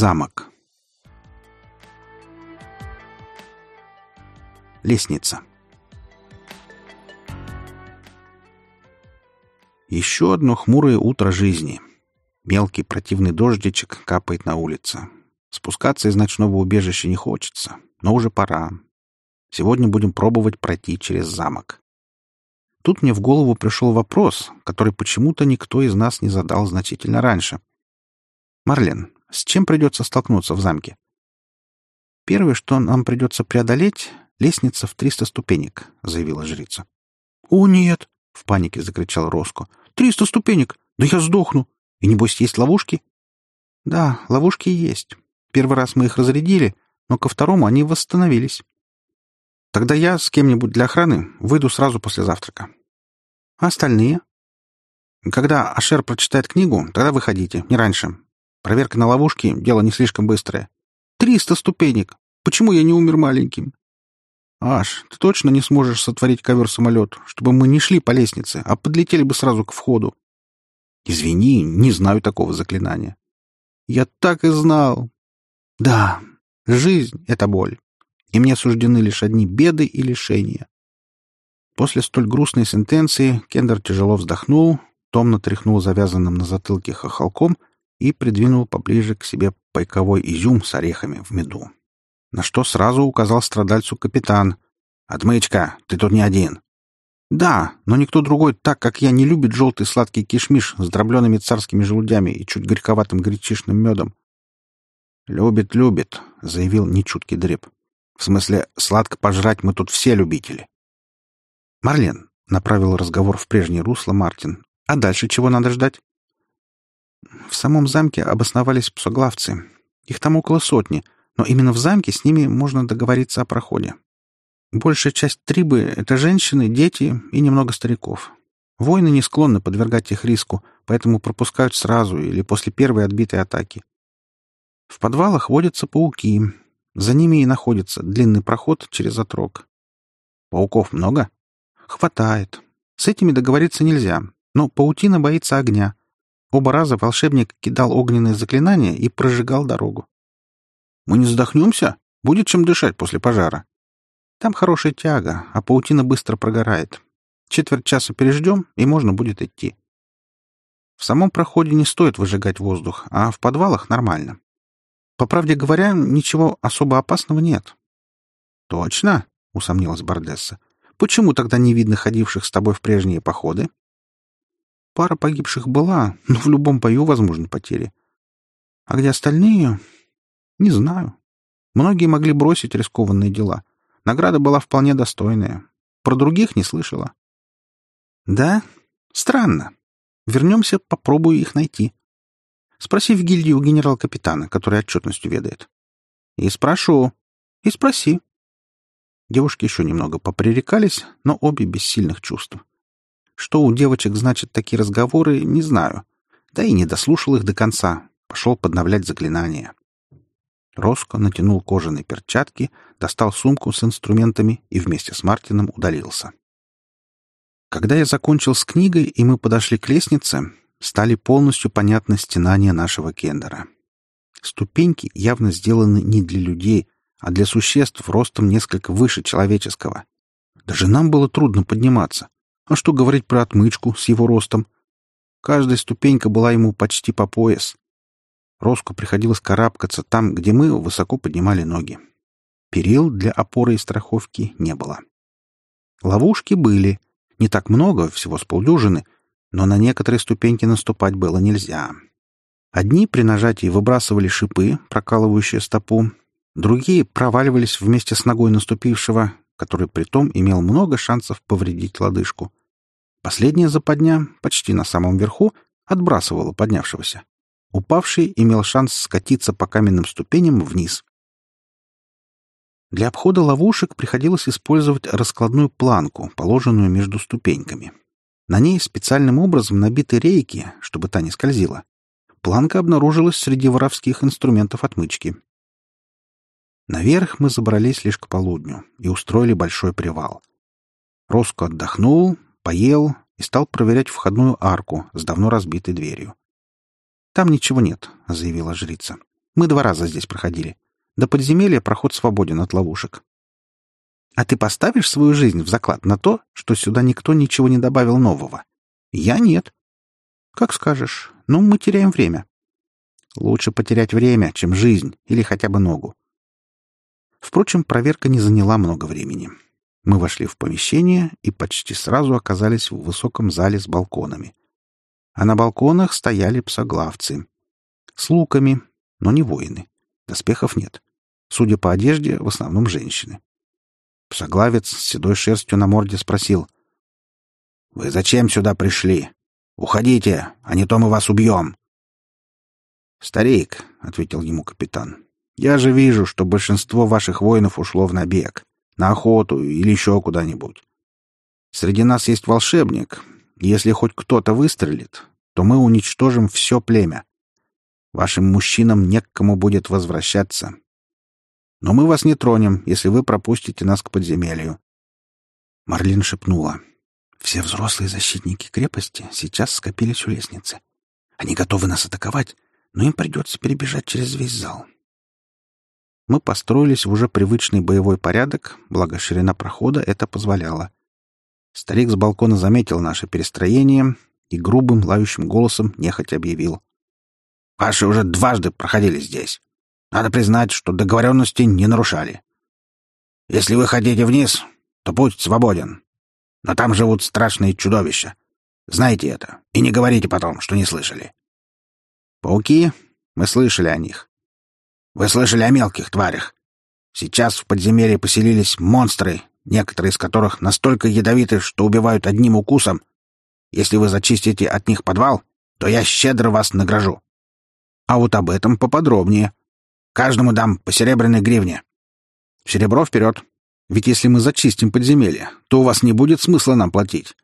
Замок. Лестница. Еще одно хмурое утро жизни. Мелкий противный дождичек капает на улице. Спускаться из ночного убежища не хочется, но уже пора. Сегодня будем пробовать пройти через замок. Тут мне в голову пришел вопрос, который почему-то никто из нас не задал значительно раньше. «Марлен, с чем придется столкнуться в замке?» «Первое, что нам придется преодолеть — лестница в триста ступенек», — заявила жрица. «О, нет!» — в панике закричал Роско. «Триста ступенек! Да я сдохну! И, небось, есть ловушки?» «Да, ловушки есть. Первый раз мы их разрядили, но ко второму они восстановились. Тогда я с кем-нибудь для охраны выйду сразу после завтрака. А остальные? Когда Ашер прочитает книгу, тогда выходите, не раньше. Проверка на ловушки — дело не слишком быстрое. Триста ступенек! Почему я не умер маленьким? Аш, ты точно не сможешь сотворить ковер-самолет, чтобы мы не шли по лестнице, а подлетели бы сразу к входу? Извини, не знаю такого заклинания. Я так и знал. Да, жизнь — это боль и мне суждены лишь одни беды и лишения. После столь грустной сентенции Кендер тяжело вздохнул, томно тряхнул завязанным на затылке хохолком и придвинул поближе к себе пайковой изюм с орехами в меду. На что сразу указал страдальцу капитан. «Отмычка, ты тут не один». «Да, но никто другой так, как я, не любит желтый сладкий кишмиш с дробленными царскими желудями и чуть горьковатым гречишным медом». «Любит, любит», — заявил нечуткий дреб. В смысле, сладко пожрать мы тут все любители. Марлен, — направил разговор в прежнее русло Мартин. А дальше чего надо ждать? В самом замке обосновались псоглавцы. Их там около сотни, но именно в замке с ними можно договориться о проходе. Большая часть трибы — это женщины, дети и немного стариков. Воины не склонны подвергать их риску, поэтому пропускают сразу или после первой отбитой атаки. В подвалах водятся пауки, за ними и находится длинный проход через отрог. Пауков много? Хватает. С этими договориться нельзя, но паутина боится огня. Оба раза волшебник кидал огненные заклинания и прожигал дорогу. Мы не задохнемся? Будет чем дышать после пожара. Там хорошая тяга, а паутина быстро прогорает. Четверть часа переждем, и можно будет идти. В самом проходе не стоит выжигать воздух, а в подвалах нормально. По правде говоря, ничего особо опасного нет. Точно? усомнилась Бардесса. Почему тогда не видно ходивших с тобой в прежние походы? Пара погибших была, но в любом бою возможны потери. А где остальные? Не знаю. Многие могли бросить рискованные дела. Награда была вполне достойная. Про других не слышала. Да? Странно. Вернемся, попробую их найти. Спроси в гильдии у генерал-капитана, который отчетностью ведает. И спрошу. И спроси. Девушки еще немного попререкались, но обе без сильных чувств. Что у девочек значат такие разговоры, не знаю. Да и не дослушал их до конца. Пошел подновлять заклинания. Роско натянул кожаные перчатки, достал сумку с инструментами и вместе с Мартином удалился. Когда я закончил с книгой, и мы подошли к лестнице, стали полностью понятны стенания нашего кендера. Ступеньки явно сделаны не для людей, а для существ ростом несколько выше человеческого. Даже нам было трудно подниматься. А что говорить про отмычку с его ростом? Каждая ступенька была ему почти по пояс. Роску приходилось карабкаться там, где мы высоко поднимали ноги. Перил для опоры и страховки не было. Ловушки были. Не так много, всего с полдюжины — но на некоторые ступеньки наступать было нельзя. Одни при нажатии выбрасывали шипы, прокалывающие стопу, другие проваливались вместе с ногой наступившего, который притом имел много шансов повредить лодыжку. Последняя западня, почти на самом верху, отбрасывала поднявшегося. Упавший имел шанс скатиться по каменным ступеням вниз. Для обхода ловушек приходилось использовать раскладную планку, положенную между ступеньками. На ней специальным образом набиты рейки, чтобы та не скользила. Планка обнаружилась среди воровских инструментов отмычки. Наверх мы забрались лишь к полудню и устроили большой привал. Роско отдохнул, поел и стал проверять входную арку с давно разбитой дверью. «Там ничего нет», — заявила жрица. Мы два раза здесь проходили. До подземелья проход свободен от ловушек. А ты поставишь свою жизнь в заклад на то, что сюда никто ничего не добавил нового? Я нет. Как скажешь. Ну, мы теряем время. Лучше потерять время, чем жизнь или хотя бы ногу. Впрочем, проверка не заняла много времени. Мы вошли в помещение и почти сразу оказались в высоком зале с балконами. А на балконах стояли псоглавцы. С луками, но не воины. Доспехов нет. Судя по одежде, в основном женщины. Псоглавец с седой шерстью на морде спросил. «Вы зачем сюда пришли? Уходите, а не то мы вас убьем!» «Старик», — ответил ему капитан, — «я же вижу, что большинство ваших воинов ушло в набег, на охоту или еще куда-нибудь. Среди нас есть волшебник, если хоть кто-то выстрелит, то мы уничтожим все племя. Вашим мужчинам не к кому будет возвращаться. Но мы вас не тронем, если вы пропустите нас к подземелью». Марлин шепнула. «Все взрослые защитники крепости сейчас скопились у лестницы. Они готовы нас атаковать, но им придется перебежать через весь зал. Мы построились в уже привычный боевой порядок, благо ширина прохода это позволяла. Старик с балкона заметил наше перестроение и грубым, лающим голосом нехотя объявил. «Ваши уже дважды проходили здесь. Надо признать, что договоренности не нарушали. Если вы хотите вниз, то путь свободен. Но там живут страшные чудовища. Знайте это и не говорите потом, что не слышали. Пауки? Мы слышали о них. Вы слышали о мелких тварях. Сейчас в подземелье поселились монстры, некоторые из которых настолько ядовиты, что убивают одним укусом. Если вы зачистите от них подвал, то я щедро вас награжу. А вот об этом поподробнее. Каждому дам по серебряной гривне. Серебро вперед. Ведь если мы зачистим подземелье, то у вас не будет смысла нам платить.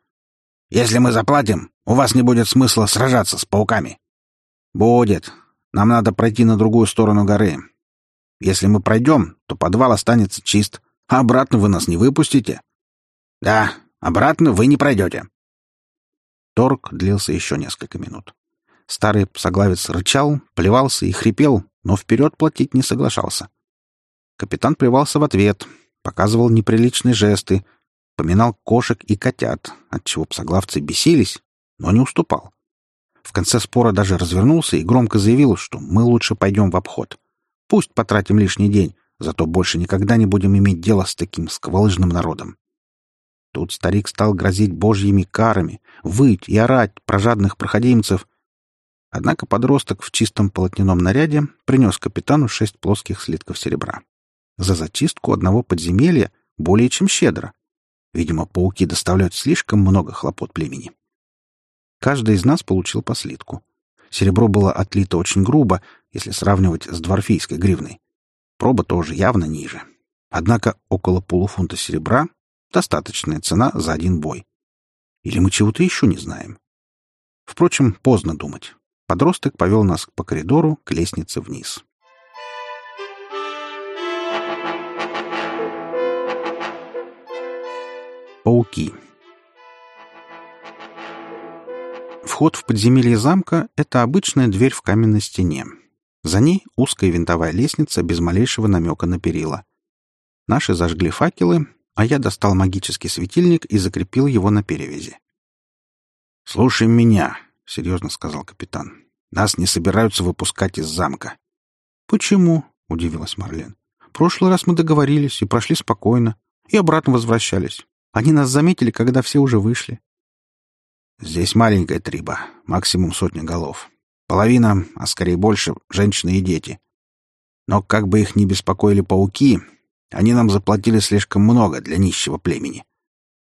Если мы заплатим, у вас не будет смысла сражаться с пауками. «Будет. Нам надо пройти на другую сторону горы. Если мы пройдем, то подвал останется чист, а обратно вы нас не выпустите». «Да, обратно вы не пройдете». Торг длился еще несколько минут. Старый псоглавец рычал, плевался и хрипел, но вперед платить не соглашался. Капитан плевался в ответ, показывал неприличные жесты, поминал кошек и котят, отчего псоглавцы бесились, но не уступал. В конце спора даже развернулся и громко заявил, что мы лучше пойдем в обход. Пусть потратим лишний день, зато больше никогда не будем иметь дело с таким сквалыжным народом. Тут старик стал грозить божьими карами, выть и орать про жадных проходимцев. Однако подросток в чистом полотняном наряде принес капитану шесть плоских слитков серебра. За зачистку одного подземелья более чем щедро. Видимо, пауки доставляют слишком много хлопот племени. Каждый из нас получил по слитку. Серебро было отлито очень грубо, если сравнивать с дворфийской гривной. Проба тоже явно ниже. Однако около полуфунта серебра — достаточная цена за один бой. Или мы чего-то еще не знаем? Впрочем, поздно думать. Подросток повел нас по коридору к лестнице вниз. Пауки. Вход в подземелье замка — это обычная дверь в каменной стене. За ней узкая винтовая лестница без малейшего намека на перила. Наши зажгли факелы, а я достал магический светильник и закрепил его на перевязи. «Слушай меня», — серьезно сказал капитан. «Нас не собираются выпускать из замка». «Почему?» — удивилась Марлен. «Прошлый раз мы договорились и прошли спокойно, и обратно возвращались. Они нас заметили, когда все уже вышли». Здесь маленькая триба, максимум сотня голов. Половина, а скорее больше, женщины и дети. Но как бы их ни беспокоили пауки, они нам заплатили слишком много для нищего племени.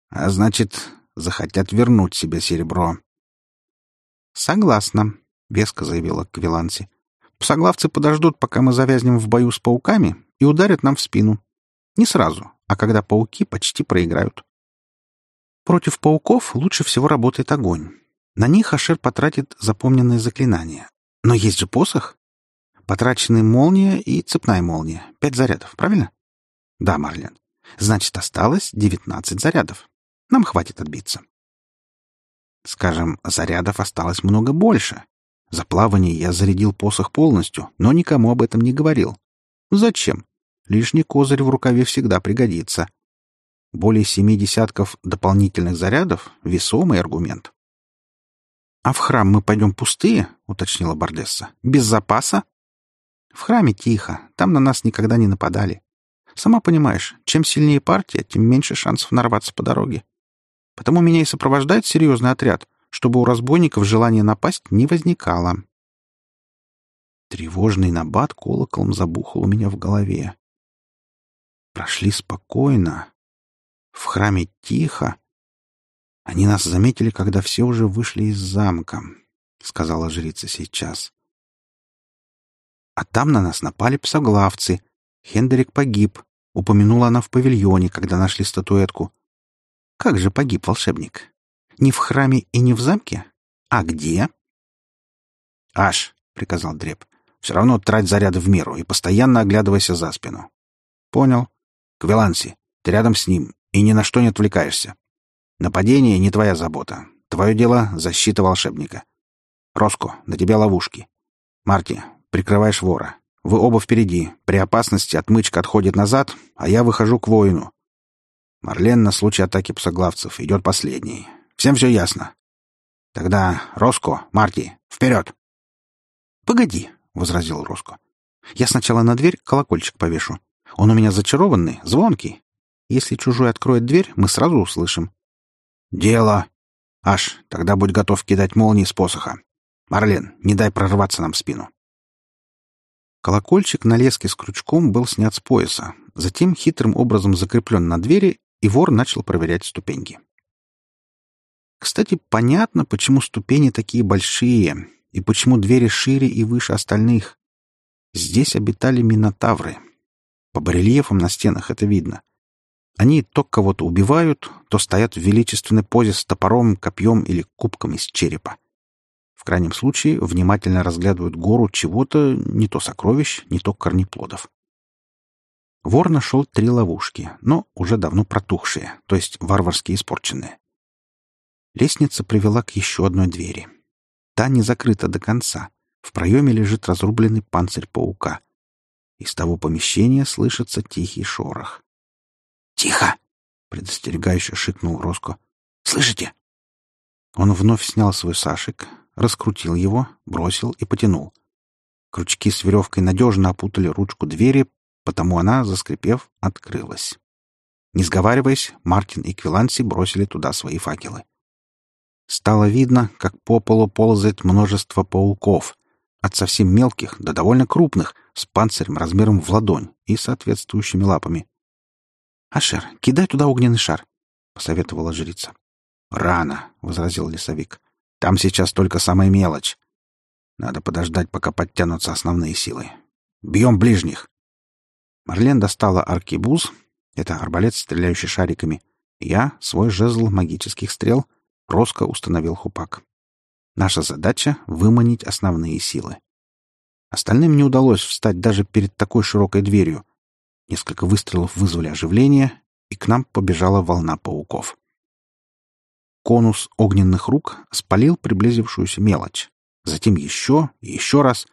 А значит, захотят вернуть себе серебро. «Согласна», — веско заявила Квиланси. «Псоглавцы подождут, пока мы завязнем в бою с пауками, и ударят нам в спину. Не сразу, а когда пауки почти проиграют. Против пауков лучше всего работает огонь. На них Ашер потратит запомненные заклинания. Но есть же посох. Потрачены молния и цепная молния. Пять зарядов, правильно? Да, Марлен. Значит, осталось девятнадцать зарядов. Нам хватит отбиться. Скажем, зарядов осталось много больше. За плавание я зарядил посох полностью, но никому об этом не говорил. Зачем? Лишний козырь в рукаве всегда пригодится. Более семи десятков дополнительных зарядов — весомый аргумент. — А в храм мы пойдем пустые? — уточнила Бардесса. — Без запаса? — В храме тихо, там на нас никогда не нападали. Сама понимаешь, чем сильнее партия, тем меньше шансов нарваться по дороге. Потому меня и сопровождает серьезный отряд, чтобы у разбойников желания напасть не возникало. Тревожный набат колоколом забухал у меня в голове. Прошли спокойно. В храме тихо. Они нас заметили, когда все уже вышли из замка, — сказала жрица сейчас. А там на нас напали псоглавцы. Хендерик погиб. Упомянула она в павильоне, когда нашли статуэтку. Как же погиб волшебник? Не в храме и не в замке? А где? — Аш, — приказал Дреб, — все равно трать заряды в меру и постоянно оглядывайся за спину. — Понял. — Квиланси, ты рядом с ним и ни на что не отвлекаешься. Нападение — не твоя забота. Твое дело — защита волшебника. Роско, на тебя ловушки. Марти, прикрываешь вора. Вы оба впереди. При опасности отмычка отходит назад, а я выхожу к воину. Марлен на случай атаки псоглавцев идет последний. Всем все ясно? Тогда Роско, Марти, вперед!» «Погоди», — возразил Роско. «Я сначала на дверь колокольчик повешу. Он у меня зачарованный, звонкий. Если чужой откроет дверь, мы сразу услышим». «Дело!» «Аш, тогда будь готов кидать молнии с посоха. Марлен, не дай прорваться нам в спину». Колокольчик на леске с крючком был снят с пояса, затем хитрым образом закреплен на двери, и вор начал проверять ступеньки. Кстати, понятно, почему ступени такие большие и почему двери шире и выше остальных. Здесь обитали минотавры. По барельефам на стенах это видно. Они то кого-то убивают, то стоят в величественной позе с топором, копьем или кубком из черепа. В крайнем случае внимательно разглядывают гору чего-то, не то сокровищ, не то корнеплодов. Вор нашел три ловушки, но уже давно протухшие, то есть варварски испорченные. Лестница привела к еще одной двери. Та не закрыта до конца. В проеме лежит разрубленный панцирь паука. Из того помещения слышится тихий шорох. «Тихо!» — предостерегающе шикнул Роско. «Слышите?» Он вновь снял свой сашик, раскрутил его, бросил и потянул. Крючки с веревкой надежно опутали ручку двери, потому она, заскрипев, открылась. Не сговариваясь, Мартин и Квиланси бросили туда свои факелы. Стало видно, как по полу ползает множество пауков, от совсем мелких до довольно крупных, с панцирем размером в ладонь и соответствующими лапами. «Ашер, кидай туда огненный шар», — посоветовала жрица. «Рано», — возразил лесовик. «Там сейчас только самая мелочь. Надо подождать, пока подтянутся основные силы. Бьем ближних». Марлен достала аркибуз, это арбалет, стреляющий шариками. Я — свой жезл магических стрел — Роско установил хупак. Наша задача — выманить основные силы. Остальным не удалось встать даже перед такой широкой дверью. Несколько выстрелов вызвали оживление, и к нам побежала волна пауков. Конус огненных рук спалил приблизившуюся мелочь. Затем еще и еще раз.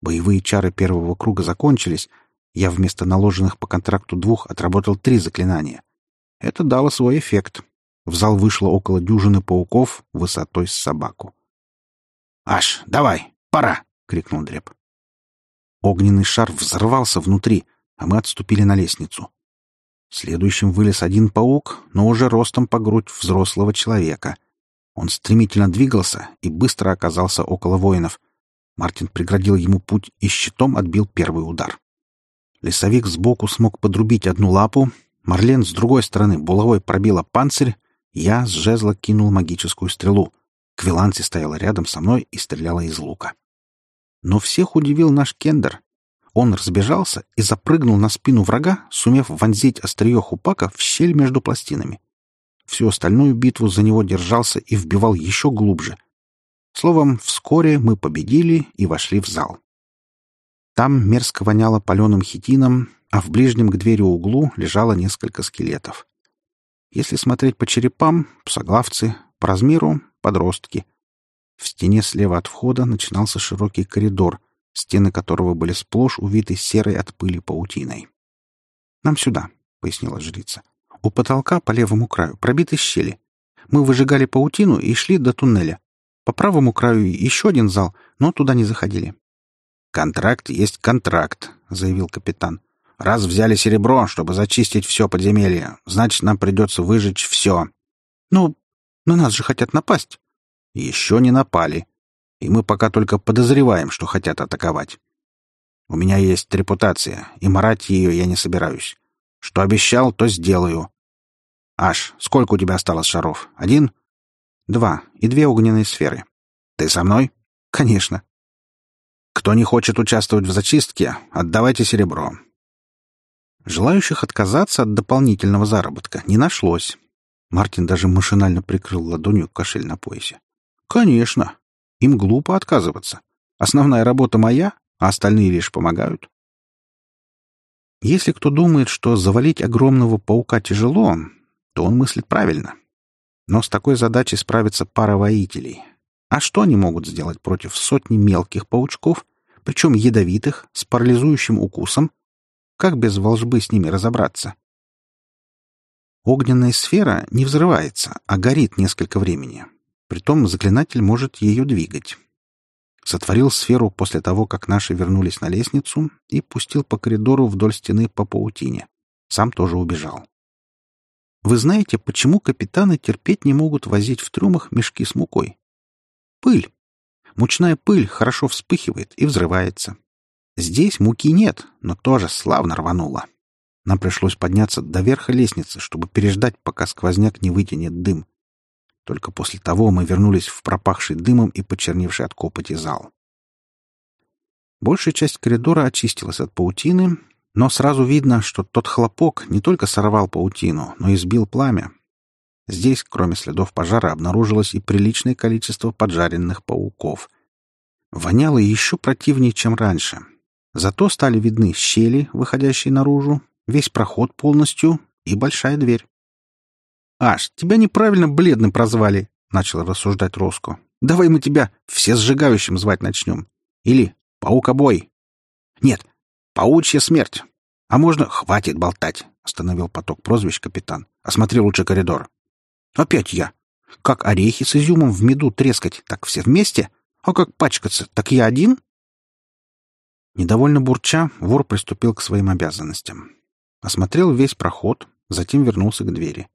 Боевые чары первого круга закончились. Я вместо наложенных по контракту двух отработал три заклинания. Это дало свой эффект. В зал вышло около дюжины пауков высотой с собаку. «Аш, давай, пора!» — крикнул Дреб. Огненный шар взорвался внутри, а мы отступили на лестницу. Следующим вылез один паук, но уже ростом по грудь взрослого человека. Он стремительно двигался и быстро оказался около воинов. Мартин преградил ему путь и щитом отбил первый удар. Лесовик сбоку смог подрубить одну лапу, Марлен с другой стороны булавой пробила панцирь, я с жезла кинул магическую стрелу. Квиланси стояла рядом со мной и стреляла из лука. Но всех удивил наш кендер. Он разбежался и запрыгнул на спину врага, сумев вонзить острие хупака в щель между пластинами. Всю остальную битву за него держался и вбивал еще глубже. Словом, вскоре мы победили и вошли в зал. Там мерзко воняло паленым хитином, а в ближнем к двери углу лежало несколько скелетов. Если смотреть по черепам — псоглавцы, по размеру — подростки. В стене слева от входа начинался широкий коридор, стены которого были сплошь увиты серой от пыли паутиной. «Нам сюда», — пояснила жрица. «У потолка по левому краю пробиты щели. Мы выжигали паутину и шли до туннеля. По правому краю еще один зал, но туда не заходили». «Контракт есть контракт», — заявил капитан. «Раз взяли серебро, чтобы зачистить все подземелье, значит, нам придется выжечь все». «Ну, на нас же хотят напасть». «Еще не напали и мы пока только подозреваем, что хотят атаковать. У меня есть репутация, и марать ее я не собираюсь. Что обещал, то сделаю. Аш, сколько у тебя осталось шаров? Один? Два и две огненные сферы. Ты со мной? Конечно. Кто не хочет участвовать в зачистке, отдавайте серебро. Желающих отказаться от дополнительного заработка не нашлось. Мартин даже машинально прикрыл ладонью кошель на поясе. Конечно, им глупо отказываться. Основная работа моя, а остальные лишь помогают. Если кто думает, что завалить огромного паука тяжело, то он мыслит правильно. Но с такой задачей справится пара воителей. А что они могут сделать против сотни мелких паучков, причем ядовитых, с парализующим укусом? Как без волжбы с ними разобраться? Огненная сфера не взрывается, а горит несколько времени. Притом заклинатель может ее двигать. Сотворил сферу после того, как наши вернулись на лестницу, и пустил по коридору вдоль стены по паутине. Сам тоже убежал. Вы знаете, почему капитаны терпеть не могут возить в трюмах мешки с мукой? Пыль. Мучная пыль хорошо вспыхивает и взрывается. Здесь муки нет, но тоже славно рвануло. Нам пришлось подняться до верха лестницы, чтобы переждать, пока сквозняк не вытянет дым. Только после того мы вернулись в пропахший дымом и почерневший от копоти зал. Большая часть коридора очистилась от паутины, но сразу видно, что тот хлопок не только сорвал паутину, но и сбил пламя. Здесь, кроме следов пожара, обнаружилось и приличное количество поджаренных пауков. Воняло еще противнее, чем раньше. Зато стали видны щели, выходящие наружу, весь проход полностью и большая дверь. «Аш, тебя неправильно бледным прозвали», — начал рассуждать Роско. «Давай мы тебя все сжигающим звать начнем. Или паукобой». «Нет, паучья смерть. А можно хватит болтать», — остановил поток прозвищ капитан. «Осмотри лучше коридор». «Опять я. Как орехи с изюмом в меду трескать, так все вместе? А как пачкаться, так я один?» Недовольно бурча, вор приступил к своим обязанностям. Осмотрел весь проход, затем вернулся к двери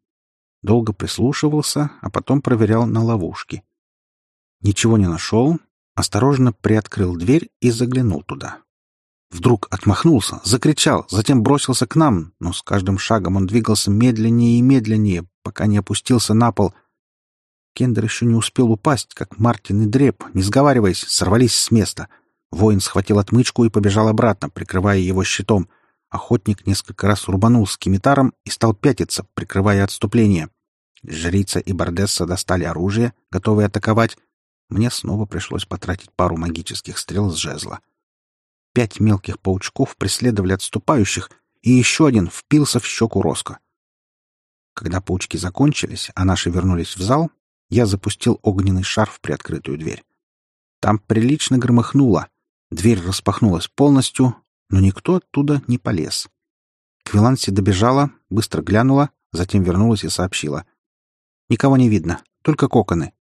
долго прислушивался, а потом проверял на ловушки. Ничего не нашел, осторожно приоткрыл дверь и заглянул туда. Вдруг отмахнулся, закричал, затем бросился к нам, но с каждым шагом он двигался медленнее и медленнее, пока не опустился на пол. Кендер еще не успел упасть, как Мартин и Дреб, не сговариваясь, сорвались с места. Воин схватил отмычку и побежал обратно, прикрывая его щитом — Охотник несколько раз рубанул скимитаром и стал пятиться, прикрывая отступление. Жрица и Бардесса достали оружие, готовые атаковать. Мне снова пришлось потратить пару магических стрел с жезла. Пять мелких паучков преследовали отступающих, и еще один впился в щеку Роско. Когда паучки закончились, а наши вернулись в зал, я запустил огненный шар в приоткрытую дверь. Там прилично громыхнуло. Дверь распахнулась полностью, но никто оттуда не полез. Квиланси добежала, быстро глянула, затем вернулась и сообщила. «Никого не видно, только коконы».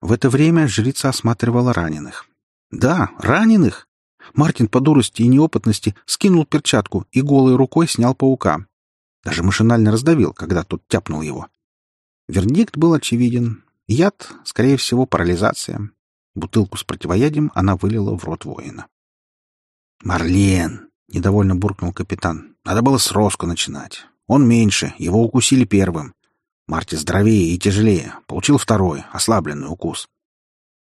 В это время жрица осматривала раненых. «Да, раненых!» Мартин по дурости и неопытности скинул перчатку и голой рукой снял паука. Даже машинально раздавил, когда тот тяпнул его. Вердикт был очевиден. Яд, скорее всего, парализация. Бутылку с противоядием она вылила в рот воина. «Марлен!» — недовольно буркнул капитан. «Надо было с Роско начинать. Он меньше, его укусили первым. Марти здоровее и тяжелее. Получил второй, ослабленный укус.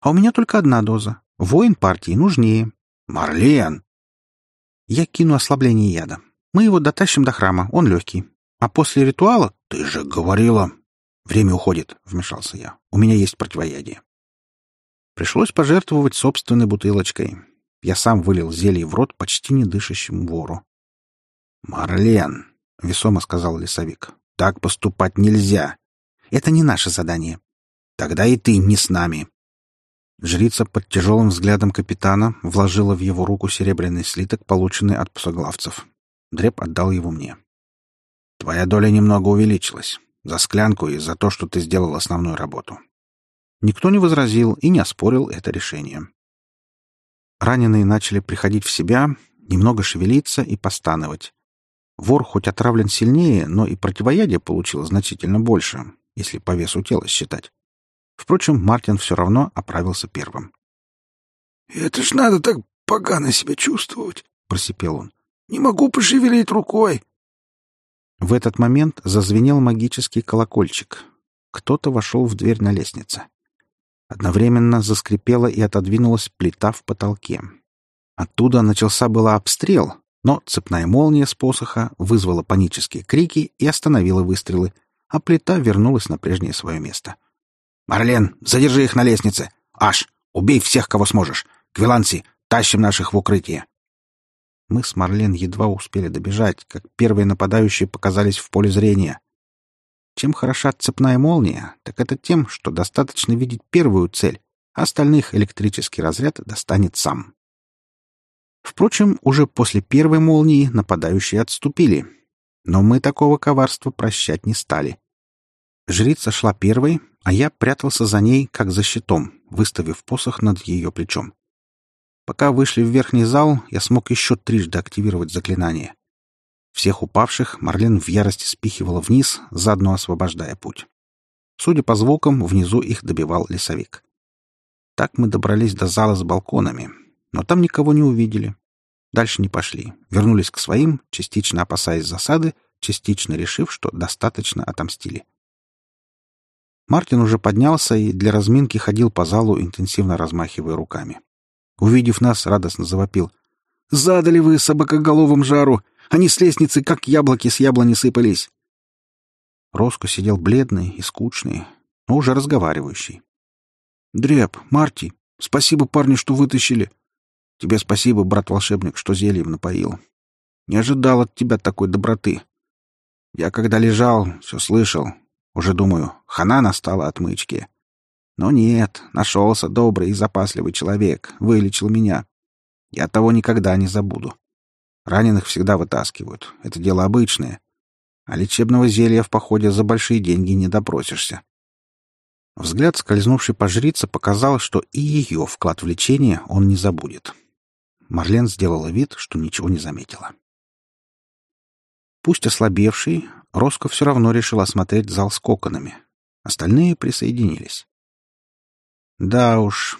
А у меня только одна доза. Воин партии нужнее. Марлен! Я кину ослабление яда. Мы его дотащим до храма, он легкий. А после ритуала... Ты же говорила... Время уходит, вмешался я. У меня есть противоядие. Пришлось пожертвовать собственной бутылочкой. Я сам вылил зелье в рот почти не дышащему вору. «Марлен», — весомо сказал лесовик, — «так поступать нельзя. Это не наше задание». «Тогда и ты не с нами. Жрица под тяжелым взглядом капитана вложила в его руку серебряный слиток, полученный от псоглавцев. Дреб отдал его мне. «Твоя доля немного увеличилась. За склянку и за то, что ты сделал основную работу». Никто не возразил и не оспорил это решение. Раненые начали приходить в себя, немного шевелиться и постановать. Вор хоть отравлен сильнее, но и противоядие получил значительно больше, если по весу тела считать. Впрочем, Мартин все равно оправился первым. «Это ж надо так погано себя чувствовать!» — просипел он. «Не могу пошевелить рукой!» В этот момент зазвенел магический колокольчик. Кто-то вошел в дверь на лестнице. Одновременно заскрипела и отодвинулась плита в потолке. Оттуда начался было обстрел, но цепная молния с посоха вызвала панические крики и остановила выстрелы, а плита вернулась на прежнее свое место. «Марлен, задержи их на лестнице! Аш, убей всех, кого сможешь! Квиланси, тащим наших в укрытие!» Мы с Марлен едва успели добежать, как первые нападающие показались в поле зрения. Чем хороша цепная молния, так это тем, что достаточно видеть первую цель, а остальных электрический разряд достанет сам. Впрочем, уже после первой молнии нападающие отступили. Но мы такого коварства прощать не стали. Жрица шла первой, а я прятался за ней, как за щитом, выставив посох над ее плечом. Пока вышли в верхний зал, я смог еще трижды активировать заклинание. Всех упавших Марлен в ярости спихивала вниз, заодно освобождая путь. Судя по звукам, внизу их добивал лесовик. Так мы добрались до зала с балконами, но там никого не увидели. Дальше не пошли. Вернулись к своим, частично опасаясь засады, частично решив, что достаточно отомстили. Мартин уже поднялся и для разминки ходил по залу, интенсивно размахивая руками. Увидев нас, радостно завопил. «Задали вы собакоголовым жару! Они с лестницы, как яблоки с яблони сыпались. Роско сидел бледный и скучный, но уже разговаривающий. «Дреб, Марти, спасибо, парни, что вытащили. Тебе спасибо, брат-волшебник, что зельем напоил. Не ожидал от тебя такой доброты. Я, когда лежал, все слышал. Уже думаю, хана настала отмычки. Но нет, нашелся добрый и запасливый человек, вылечил меня. Я того никогда не забуду. Раненых всегда вытаскивают. Это дело обычное. А лечебного зелья в походе за большие деньги не допросишься. Взгляд, скользнувший по жрице, показал, что и ее вклад в лечение он не забудет. Марлен сделала вид, что ничего не заметила. Пусть ослабевший, Роско все равно решил осмотреть зал с коконами. Остальные присоединились. Да уж,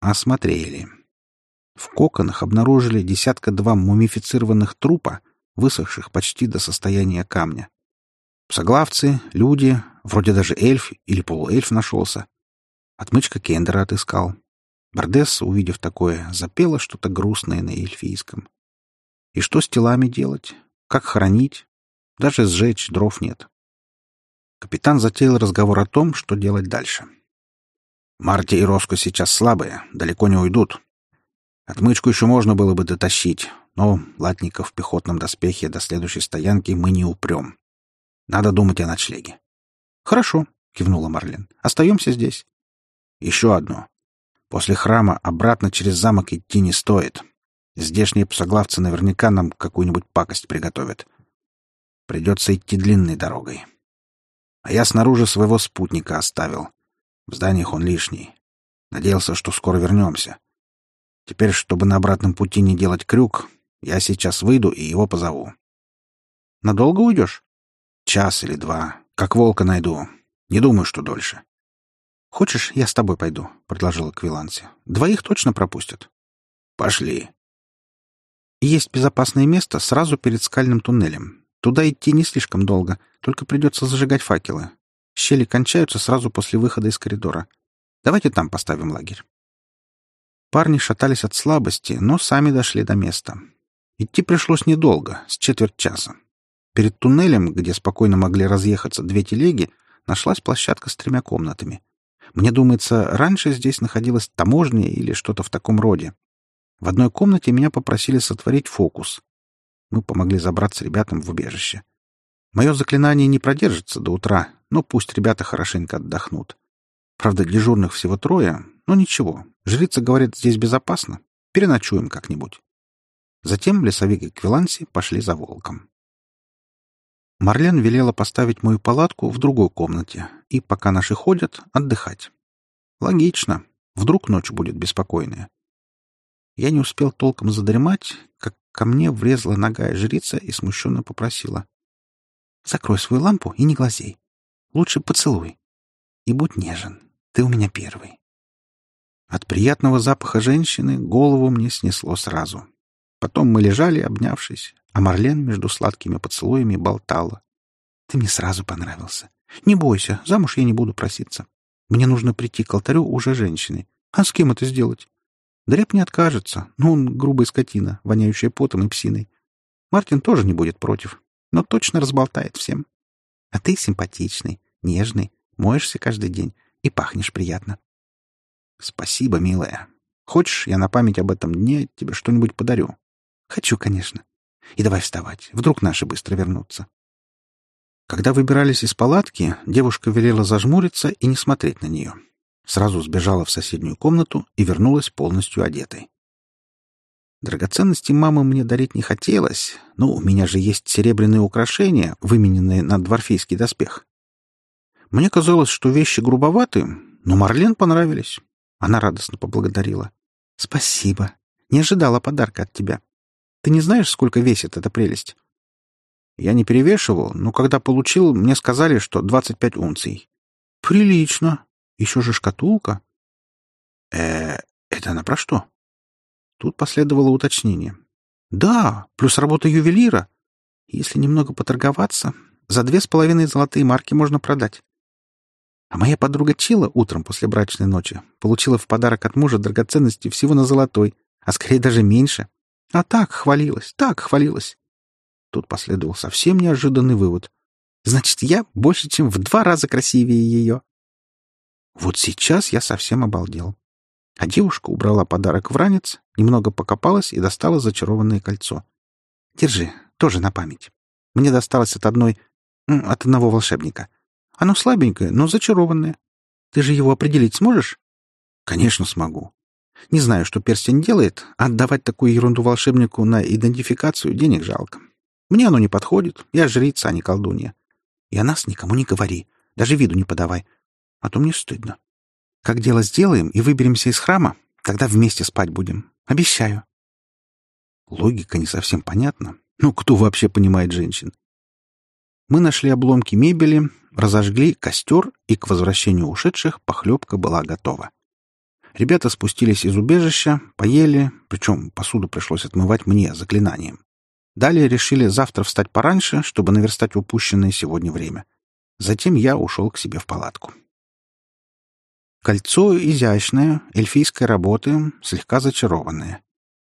осмотрели. В коконах обнаружили десятка-два мумифицированных трупа, высохших почти до состояния камня. Псоглавцы, люди, вроде даже эльф или полуэльф нашелся. Отмычка Кендера отыскал. Бардесса, увидев такое, запела что-то грустное на эльфийском. И что с телами делать? Как хоронить? Даже сжечь дров нет. Капитан затеял разговор о том, что делать дальше. Марти и Роско сейчас слабые, далеко не уйдут. Отмычку еще можно было бы дотащить, но латников в пехотном доспехе до следующей стоянки мы не упрем. Надо думать о ночлеге. — Хорошо, — кивнула Марлен. — Остаемся здесь. — Еще одно. После храма обратно через замок идти не стоит. Здешние псоглавцы наверняка нам какую-нибудь пакость приготовят. Придется идти длинной дорогой. А я снаружи своего спутника оставил. В зданиях он лишний. Надеялся, что скоро вернемся. Теперь, чтобы на обратном пути не делать крюк, я сейчас выйду и его позову. Надолго уйдешь? Час или два. Как волка найду. Не думаю, что дольше. Хочешь, я с тобой пойду, предложила Квиланси. Двоих точно пропустят. Пошли. Есть безопасное место сразу перед скальным туннелем. Туда идти не слишком долго, только придется зажигать факелы. Щели кончаются сразу после выхода из коридора. Давайте там поставим лагерь. Парни шатались от слабости, но сами дошли до места. Идти пришлось недолго, с четверть часа. Перед туннелем, где спокойно могли разъехаться две телеги, нашлась площадка с тремя комнатами. Мне думается, раньше здесь находилась таможня или что-то в таком роде. В одной комнате меня попросили сотворить фокус. Мы помогли забраться ребятам в убежище. Мое заклинание не продержится до утра, но пусть ребята хорошенько отдохнут. Правда, дежурных всего трое, но ничего. Жрица говорит, здесь безопасно. Переночуем как-нибудь. Затем лесовик и Квиланси пошли за волком. Марлен велела поставить мою палатку в другой комнате и, пока наши ходят, отдыхать. Логично. Вдруг ночь будет беспокойная. Я не успел толком задремать, как ко мне врезала ногая жрица и смущенно попросила. «Закрой свою лампу и не глазей. Лучше поцелуй. И будь нежен. Ты у меня первый». От приятного запаха женщины голову мне снесло сразу. Потом мы лежали, обнявшись, а Марлен между сладкими поцелуями болтала. «Ты мне сразу понравился. Не бойся, замуж я не буду проситься. Мне нужно прийти к алтарю уже женщиной. А с кем это сделать? Дреп не откажется, но он грубая скотина, воняющая потом и псиной. Мартин тоже не будет против, но точно разболтает всем. А ты симпатичный, нежный, моешься каждый день и пахнешь приятно. Спасибо, милая. Хочешь, я на память об этом дне тебе что-нибудь подарю? Хочу, конечно. И давай вставать. Вдруг наши быстро вернутся. Когда выбирались из палатки, девушка велела зажмуриться и не смотреть на нее. Сразу сбежала в соседнюю комнату и вернулась полностью одетой. Драгоценности мамы мне дарить не хотелось, но у меня же есть серебряные украшения, вымененные на дворфейский доспех. Мне казалось, что вещи грубоваты, но Марлен понравились. Она радостно поблагодарила. «Спасибо. Не ожидала подарка от тебя. Ты не знаешь, сколько весит эта прелесть?» Я не перевешивал, но когда получил, мне сказали, что 25 унций. «Прилично. Еще же шкатулка». «Э, это она про что?» Тут последовало уточнение. «Да, плюс работа ювелира. Если немного поторговаться, за две с половиной золотые марки можно продать. А моя подруга Чила утром после брачной ночи получила в подарок от мужа драгоценности всего на золотой, а скорее даже меньше. А так хвалилась, так хвалилась. Тут последовал совсем неожиданный вывод. Значит, я больше, чем в два раза красивее ее. Вот сейчас я совсем обалдел. А девушка убрала подарок в ранец, немного покопалась и достала зачарованное кольцо. Держи, тоже на память. Мне досталось от одной... от одного волшебника. Оно слабенькое, но зачарованное. Ты же его определить сможешь? Конечно, смогу. Не знаю, что перстень делает, а отдавать такую ерунду волшебнику на идентификацию денег жалко. Мне оно не подходит, я жрица, а не колдунья. И о нас никому не говори, даже виду не подавай, а то мне стыдно. Как дело сделаем и выберемся из храма, тогда вместе спать будем. Обещаю. Логика не совсем понятна. Ну, кто вообще понимает женщин? Мы нашли обломки мебели, разожгли костер, и к возвращению ушедших похлебка была готова. Ребята спустились из убежища, поели, причем посуду пришлось отмывать мне заклинанием. Далее решили завтра встать пораньше, чтобы наверстать упущенное сегодня время. Затем я ушел к себе в палатку. Кольцо изящное, эльфийской работы, слегка зачарованное.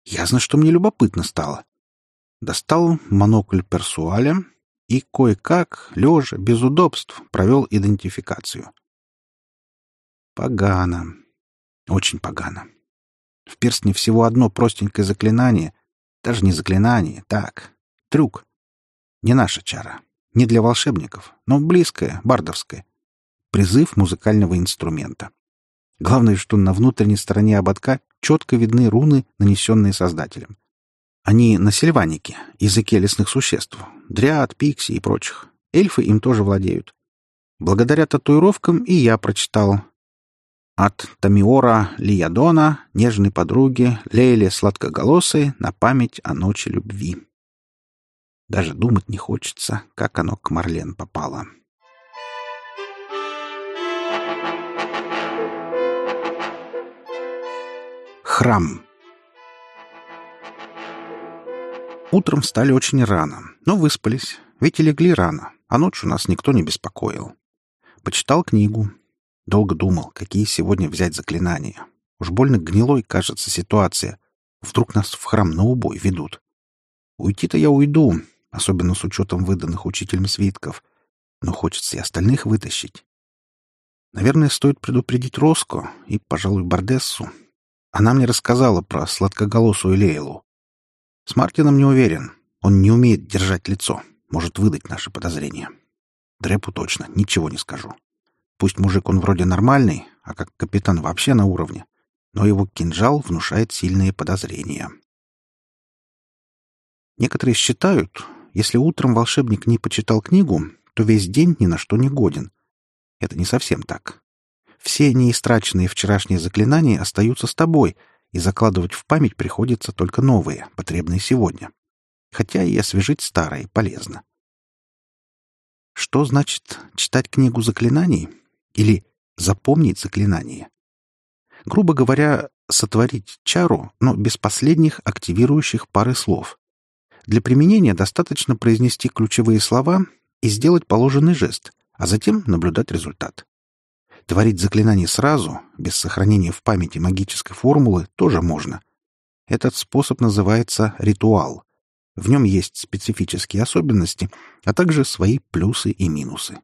Ясно, что мне любопытно стало. Достал монокль персуаля, и кое-как, лежа, без удобств, провел идентификацию. Погано. Очень погано. В перстне всего одно простенькое заклинание. Даже не заклинание, так, трюк. Не наша чара. Не для волшебников, но близкое, бардовское. Призыв музыкального инструмента. Главное, что на внутренней стороне ободка четко видны руны, нанесенные создателем. Они на сильванике, языке лесных существ, дриад, пикси и прочих. Эльфы им тоже владеют. Благодаря татуировкам и я прочитал. От Тамиора Лиядона, нежной подруги, Лейле сладкоголосой, на память о ночи любви. Даже думать не хочется, как оно к Марлен попало. Храм. Утром встали очень рано, но выспались, ведь и легли рано, а ночь у нас никто не беспокоил. Почитал книгу. Долго думал, какие сегодня взять заклинания. Уж больно гнилой кажется ситуация. Вдруг нас в храм на убой ведут. Уйти-то я уйду, особенно с учетом выданных учителем свитков. Но хочется и остальных вытащить. Наверное, стоит предупредить Роско и, пожалуй, Бардессу. Она мне рассказала про сладкоголосую Лейлу. С Мартином не уверен. Он не умеет держать лицо. Может выдать наши подозрения. Дрепу точно ничего не скажу. Пусть мужик он вроде нормальный, а как капитан вообще на уровне, но его кинжал внушает сильные подозрения. Некоторые считают, если утром волшебник не почитал книгу, то весь день ни на что не годен. Это не совсем так. Все неистраченные вчерашние заклинания остаются с тобой, и закладывать в память приходится только новые, потребные сегодня. Хотя и освежить старые полезно. Что значит читать книгу заклинаний? Или запомнить заклинание? Грубо говоря, сотворить чару, но без последних активирующих пары слов. Для применения достаточно произнести ключевые слова и сделать положенный жест, а затем наблюдать результат. Творить заклинание сразу, без сохранения в памяти магической формулы, тоже можно. Этот способ называется ритуал. В нем есть специфические особенности, а также свои плюсы и минусы.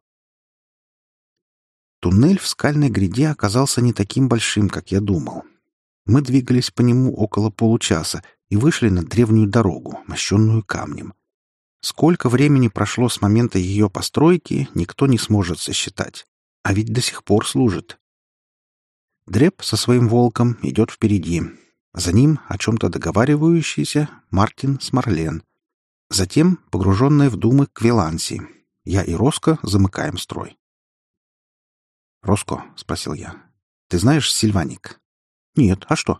Туннель в скальной гряде оказался не таким большим, как я думал. Мы двигались по нему около получаса и вышли на древнюю дорогу, мощенную камнем. Сколько времени прошло с момента ее постройки, никто не сможет сосчитать. А ведь до сих пор служит. Дреб со своим волком идет впереди. За ним о чем-то договаривающийся Мартин с Марлен. Затем погруженные в думы Квиланси. Я и Роско замыкаем строй. «Роско», — спросил я, — «ты знаешь Сильваник?» «Нет, а что?»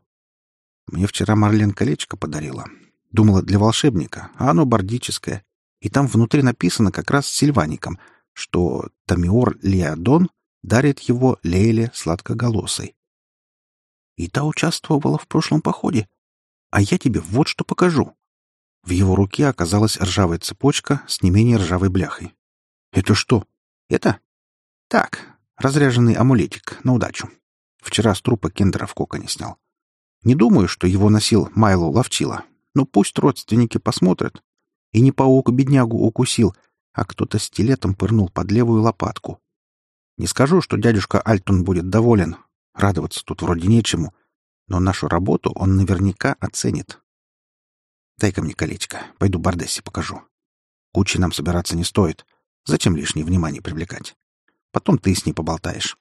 «Мне вчера Марлен колечко подарила. Думала, для волшебника, а оно бордическое. И там внутри написано как раз Сильваником — что Тамиор Леодон дарит его Лейле сладкоголосой. И та участвовала в прошлом походе. А я тебе вот что покажу. В его руке оказалась ржавая цепочка с не менее ржавой бляхой. Это что? Это? Так, разряженный амулетик на удачу. Вчера с трупа Кендера в коконе снял. Не думаю, что его носил Майло Ловчила, но пусть родственники посмотрят. И не паук-беднягу укусил, а кто-то стилетом пырнул под левую лопатку. Не скажу, что дядюшка Альтон будет доволен. Радоваться тут вроде нечему. Но нашу работу он наверняка оценит. Дай-ка мне колечко. Пойду Бардессе покажу. Кучи нам собираться не стоит. Зачем лишнее внимание привлекать? Потом ты с ней поболтаешь.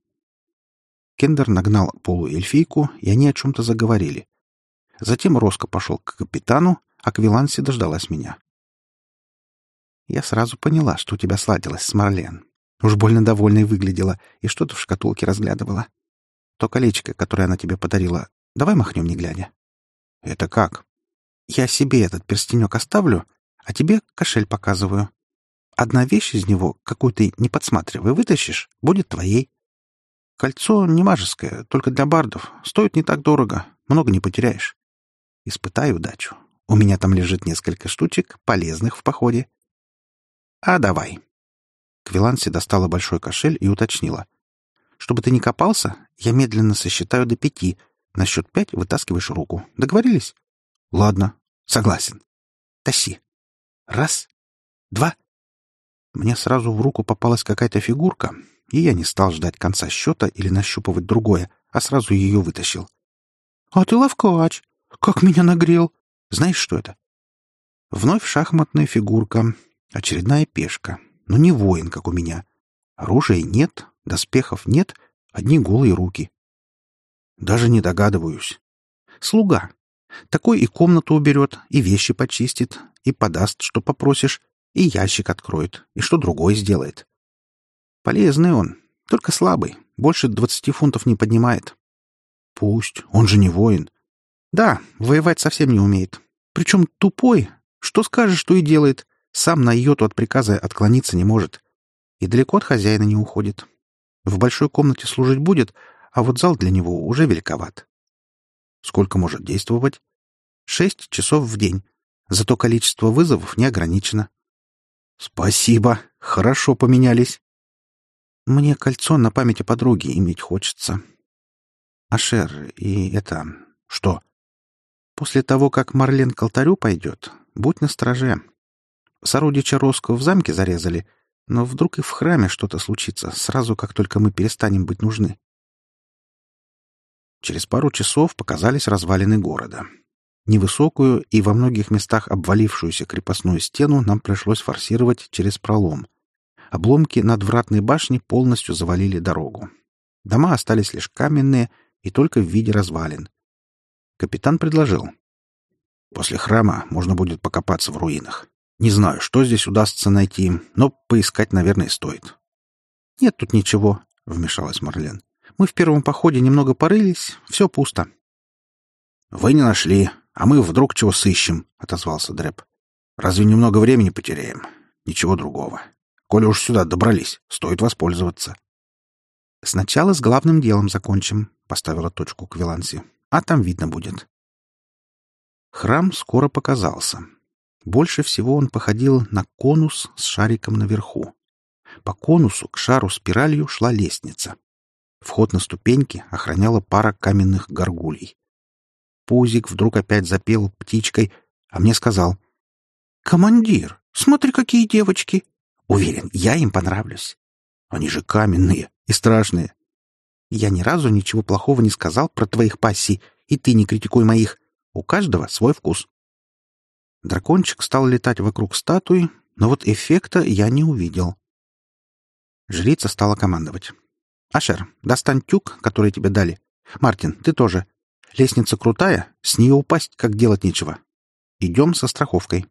Кендер нагнал полуэльфийку, и они о чем-то заговорили. Затем Роско пошел к капитану, а Квиланси дождалась меня. Я сразу поняла, что у тебя сладилось с Марлен. Уж больно довольной выглядела и что-то в шкатулке разглядывала. То колечко, которое она тебе подарила, давай махнем, не глядя. Это как? Я себе этот перстенек оставлю, а тебе кошель показываю. Одна вещь из него, какую ты не подсматривай, вытащишь, будет твоей. Кольцо не мажеское, только для бардов. Стоит не так дорого, много не потеряешь. Испытай удачу. У меня там лежит несколько штучек, полезных в походе. «А давай». Квиланси достала большой кошель и уточнила. «Чтобы ты не копался, я медленно сосчитаю до пяти. На счет пять вытаскиваешь руку. Договорились?» «Ладно. Согласен. Таси. Раз, два». Мне сразу в руку попалась какая-то фигурка, и я не стал ждать конца счета или нащупывать другое, а сразу ее вытащил. «А ты ловкач! Как меня нагрел! Знаешь, что это?» Вновь шахматная фигурка, Очередная пешка. Но не воин, как у меня. Оружия нет, доспехов нет, одни голые руки. Даже не догадываюсь. Слуга. Такой и комнату уберет, и вещи почистит, и подаст, что попросишь, и ящик откроет, и что другой сделает. Полезный он, только слабый, больше двадцати фунтов не поднимает. Пусть, он же не воин. Да, воевать совсем не умеет. Причем тупой. Что скажешь, что и делает. Сам на йоту от приказа отклониться не может. И далеко от хозяина не уходит. В большой комнате служить будет, а вот зал для него уже великоват. Сколько может действовать? Шесть часов в день. Зато количество вызовов не ограничено. Спасибо. Хорошо поменялись. Мне кольцо на память о подруге иметь хочется. Ашер, и это... Что? После того, как Марлен к алтарю пойдет, будь настороже. Сородича Роско в замке зарезали, но вдруг и в храме что-то случится, сразу как только мы перестанем быть нужны. Через пару часов показались развалины города. Невысокую и во многих местах обвалившуюся крепостную стену нам пришлось форсировать через пролом. Обломки надвратной башни полностью завалили дорогу. Дома остались лишь каменные и только в виде развалин. Капитан предложил. «После храма можно будет покопаться в руинах. Не знаю, что здесь удастся найти, но поискать, наверное, стоит». «Нет тут ничего», — вмешалась Марлен. «Мы в первом походе немного порылись, все пусто». «Вы не нашли, а мы вдруг чего сыщем», — отозвался Дрэп. «Разве немного времени потеряем? Ничего другого. Коли уж сюда добрались, стоит воспользоваться». «Сначала с главным делом закончим», — поставила точку к. «А там видно будет». Храм скоро показался. Больше всего он походил на конус с шариком наверху. По конусу к шару спиралью шла лестница. Вход на ступеньки охраняла пара каменных горгулей. Пузик вдруг опять запел птичкой, а мне сказал. «Командир, смотри, какие девочки! Уверен, я им понравлюсь. Они же каменные и страшные. Я ни разу ничего плохого не сказал про твоих пассий, и ты не критикуй моих. У каждого свой вкус». Дракончик стал летать вокруг статуи, но вот эффекта я не увидел. Жрица стала командовать. «Ашер, достань тюк, который тебе дали. Мартин, ты тоже. Лестница крутая, с нее упасть, как делать нечего. Идем со страховкой».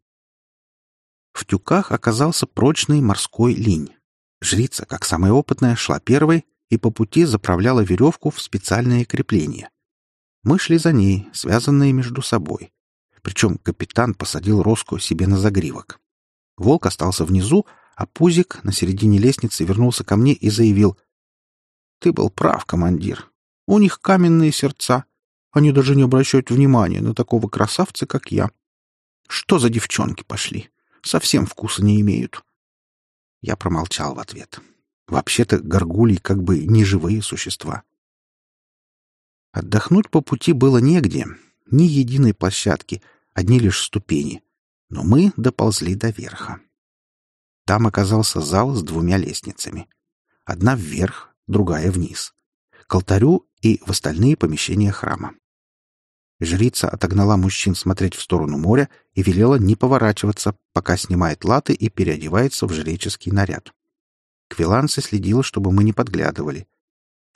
В тюках оказался прочный морской линь. Жрица, как самая опытная, шла первой и по пути заправляла веревку в специальное крепление. Мы шли за ней, связанные между собой. Причем капитан посадил Роску себе на загривок. Волк остался внизу, а Пузик на середине лестницы вернулся ко мне и заявил. «Ты был прав, командир. У них каменные сердца. Они даже не обращают внимания на такого красавца, как я. Что за девчонки пошли? Совсем вкуса не имеют». Я промолчал в ответ. Вообще-то горгулий как бы не живые существа. Отдохнуть по пути было негде. Ни единой площадки, одни лишь ступени. Но мы доползли до верха. Там оказался зал с двумя лестницами. Одна вверх, другая вниз. К алтарю и в остальные помещения храма. Жрица отогнала мужчин смотреть в сторону моря и велела не поворачиваться, пока снимает латы и переодевается в жреческий наряд. Квиланса следила, чтобы мы не подглядывали.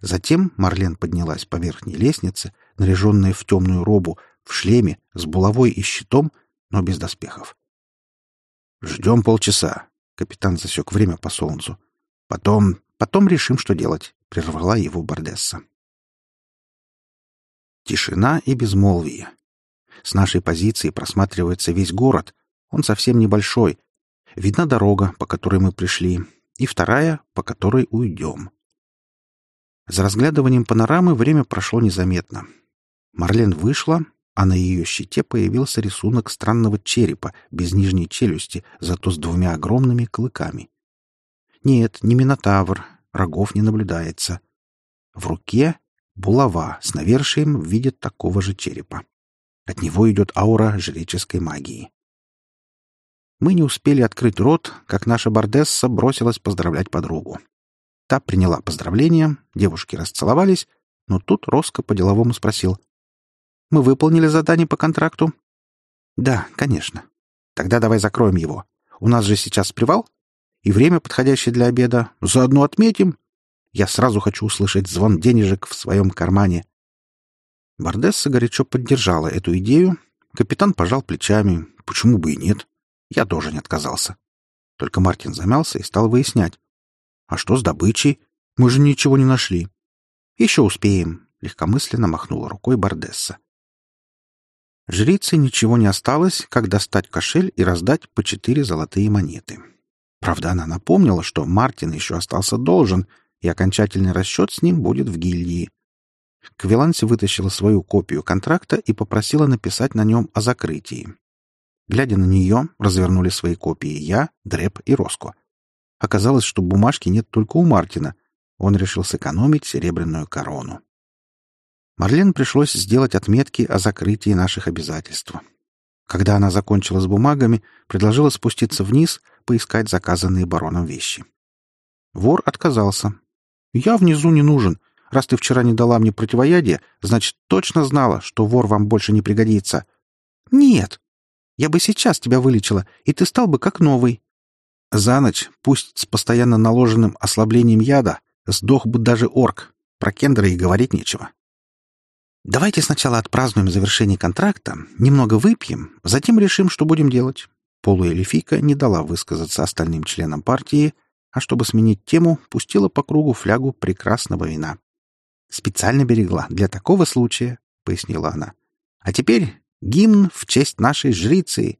Затем Марлен поднялась по верхней лестнице, наряженная в темную робу, в шлеме, с булавой и щитом, но без доспехов. «Ждем полчаса», Капитан засек время по солнцу. Потом... Потом решим, что делать, — прервала его Бардесса. Тишина и безмолвие. С нашей позиции просматривается весь город. Он совсем небольшой. Видна дорога, по которой мы пришли, и вторая, по которой уйдем. За разглядыванием панорамы время прошло незаметно. Марлен вышла, а на ее щите появился рисунок странного черепа без нижней челюсти, зато с двумя огромными клыками. Нет, не минотавр, рогов не наблюдается. В руке булава с навершием в виде такого же черепа. От него идет аура жреческой магии. Мы не успели открыть рот, как наша Бардесса бросилась поздравлять подругу. Та приняла поздравления, девушки расцеловались, но тут Роско по-деловому спросил. Мы выполнили задание по контракту? Да, конечно. Тогда давай закроем его. У нас же сейчас привал, и время, подходящее для обеда. Заодно отметим. Я сразу хочу услышать звон денежек в своем кармане. Бардесса горячо поддержала эту идею. Капитан пожал плечами. Почему бы и нет? Я тоже не отказался. Только Мартин замялся и стал выяснять. А что с добычей? Мы же ничего не нашли. Еще успеем, — легкомысленно махнула рукой Бардесса. Жрице ничего не осталось, как достать кошель и раздать по четыре золотые монеты. Правда, она напомнила, что Мартин еще остался должен, и окончательный расчет с ним будет в гильдии. Квиланси вытащила свою копию контракта и попросила написать на нем о закрытии. Глядя на нее, развернули свои копии я, Дреп и Роско. Оказалось, что бумажки нет только у Мартина. Он решил сэкономить серебряную корону. Марлен пришлось сделать отметки о закрытии наших обязательств. Когда она закончила с бумагами, предложила спуститься вниз, поискать заказанные бароном вещи. Вор отказался. «Я внизу не нужен. Раз ты вчера не дала мне противоядие, значит, точно знала, что вор вам больше не пригодится». «Нет. Я бы сейчас тебя вылечила, и ты стал бы как новый». За ночь, пусть с постоянно наложенным ослаблением яда, сдох бы даже орк. Про Кендера и говорить нечего. Давайте сначала отпразднуем завершение контракта, немного выпьем, затем решим, что будем делать. Полуэльфийка не дала высказаться остальным членам партии, а чтобы сменить тему, пустила по кругу флягу прекрасного вина. «Специально берегла для такого случая», — пояснила она. «А теперь гимн в честь нашей жрицы».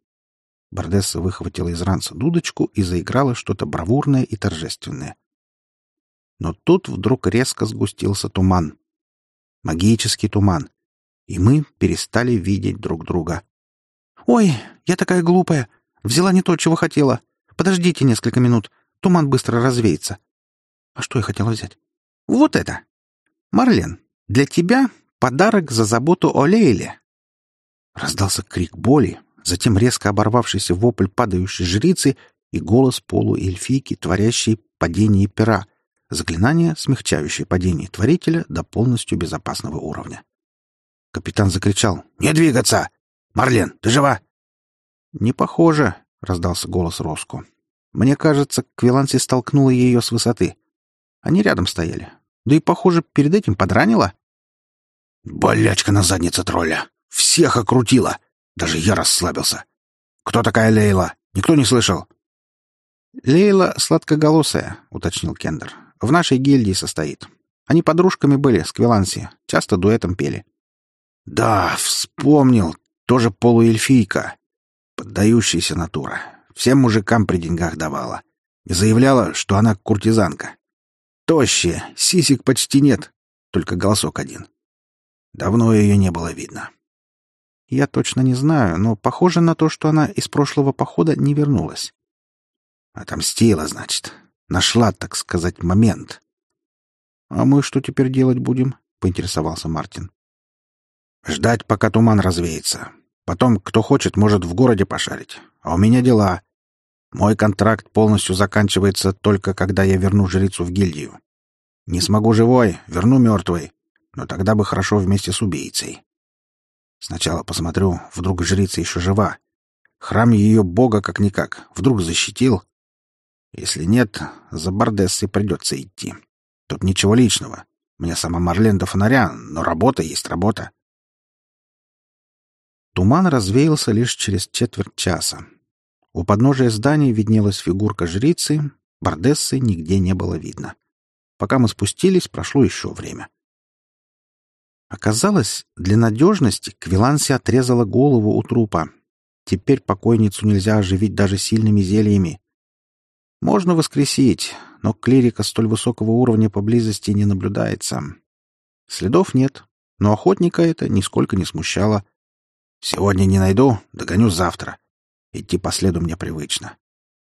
Бардесса выхватила из ранца дудочку и заиграла что-то бравурное и торжественное. Но тут вдруг резко сгустился туман магический туман, и мы перестали видеть друг друга. «Ой, я такая глупая! Взяла не то, чего хотела. Подождите несколько минут, туман быстро развеется». «А что я хотела взять?» «Вот это! Марлен, для тебя подарок за заботу о Лейле!» Раздался крик боли, затем резко оборвавшийся вопль падающей жрицы и голос полуэльфийки, творящей падение пера — Заклинание, смягчающее падение Творителя до полностью безопасного уровня. Капитан закричал «Не двигаться! Марлен, ты жива?» «Не похоже», — раздался голос Роско. «Мне кажется, Квиланси столкнула ее с высоты. Они рядом стояли. Да и, похоже, перед этим подранила». «Болячка на заднице тролля! Всех окрутила! Даже я расслабился! Кто такая Лейла? Никто не слышал?» «Лейла сладкоголосая», — уточнил Кендер. В нашей гильдии состоит. Они подружками были с Квиланси, часто дуэтом пели. Да, вспомнил. Тоже полуэльфийка. Поддающаяся натура. Всем мужикам при деньгах давала. Заявляла, что она куртизанка. Тощая, сисек почти нет, только голосок один. Давно ее не было видно. Я точно не знаю, но похоже на то, что она из прошлого похода не вернулась. Отомстила, значит. Нашла, так сказать, момент. — А мы что теперь делать будем? — поинтересовался Мартин. — Ждать, пока туман развеется. Потом, кто хочет, может в городе пошарить. А у меня дела. Мой контракт полностью заканчивается только когда я верну жрицу в гильдию. Не смогу живой, верну мертвой. Но тогда бы хорошо вместе с убийцей. Сначала посмотрю, вдруг жрица еще жива. Храм ее бога как-никак. Вдруг защитил, если нет, за Бардессой придется идти. Тут ничего личного. Мне сама Марлен до фонаря, но работа есть работа. Туман развеялся лишь через четверть часа. У подножия здания виднелась фигурка жрицы, Бардессы нигде не было видно. Пока мы спустились, прошло еще время. Оказалось, для надежности Квиланси отрезала голову у трупа. Теперь покойницу нельзя оживить даже сильными зельями. Можно воскресить, но клирика столь высокого уровня поблизости не наблюдается. Следов нет, но охотника это нисколько не смущало. «Сегодня не найду, догоню завтра. Идти по следу мне привычно.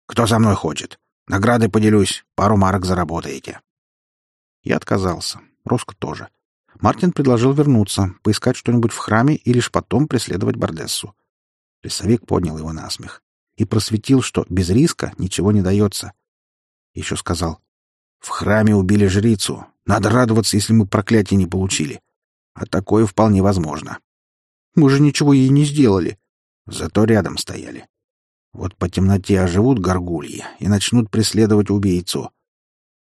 Кто за мной хочет? Награды поделюсь, пару марок заработаете». Я отказался. Роско тоже. Мартин предложил вернуться, поискать что-нибудь в храме и лишь потом преследовать Бардессу. Лесовик поднял его на смех и просветил, что без риска ничего не дается. Еще сказал, «В храме убили жрицу. Надо радоваться, если мы проклятие не получили. А такое вполне возможно. Мы же ничего ей не сделали. Зато рядом стояли. Вот по темноте оживут горгульи и начнут преследовать убийцу.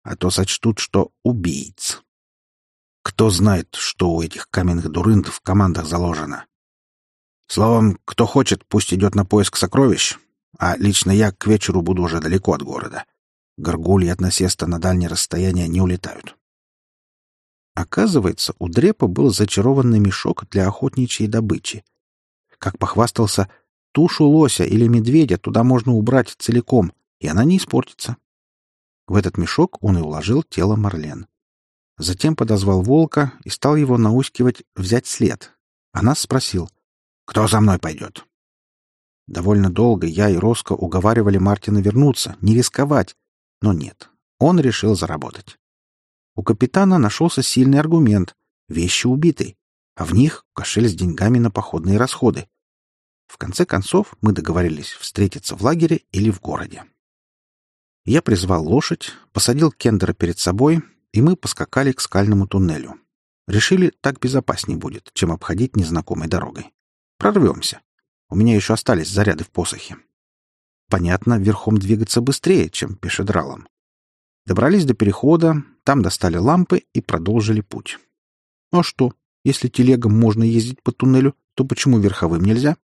А то сочтут, что убийц. Кто знает, что у этих каменных дурынт в командах заложено. Словом, кто хочет, пусть идет на поиск сокровищ, а лично я к вечеру буду уже далеко от города. Горгульи от насеста на дальние расстояния не улетают. Оказывается, у Дрепа был зачарованный мешок для охотничьей добычи. Как похвастался, тушу лося или медведя туда можно убрать целиком, и она не испортится. В этот мешок он и уложил тело Марлен. Затем подозвал волка и стал его наускивать взять след. А нас спросил, «Кто за мной пойдет?» Довольно долго я и Роско уговаривали Мартина вернуться, не рисковать. Но нет, он решил заработать. У капитана нашелся сильный аргумент — вещи убитой, а в них кошель с деньгами на походные расходы. В конце концов мы договорились встретиться в лагере или в городе. Я призвал лошадь, посадил Кендера перед собой, и мы поскакали к скальному туннелю. Решили, так безопаснее будет, чем обходить незнакомой дорогой. Прорвемся. У меня еще остались заряды в посохе. понятно, верхом двигаться быстрее, чем пешедралом. Добрались до перехода, там достали лампы и продолжили путь. Ну а что, если телегам можно ездить по туннелю, то почему верховым нельзя?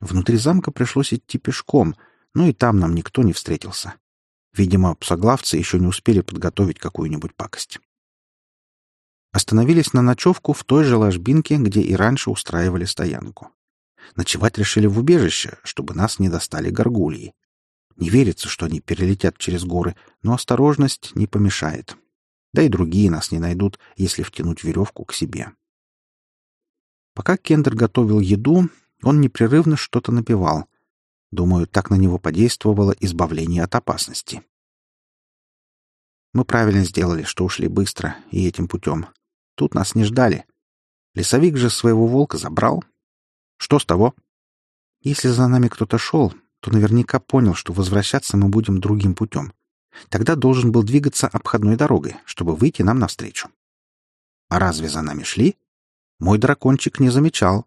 Внутри замка пришлось идти пешком, но и там нам никто не встретился. Видимо, псоглавцы еще не успели подготовить какую-нибудь пакость. Остановились на ночевку в той же ложбинке, где и раньше устраивали стоянку. Ночевать решили в убежище, чтобы нас не достали горгульи. Не верится, что они перелетят через горы, но осторожность не помешает. Да и другие нас не найдут, если втянуть веревку к себе. Пока Кендер готовил еду, он непрерывно что-то напевал. Думаю, так на него подействовало избавление от опасности. Мы правильно сделали, что ушли быстро и этим путем. Тут нас не ждали. Лесовик же своего волка забрал. Что с того? Если за нами кто-то шел, то наверняка понял, что возвращаться мы будем другим путем. Тогда должен был двигаться обходной дорогой, чтобы выйти нам навстречу. А разве за нами шли? Мой дракончик не замечал.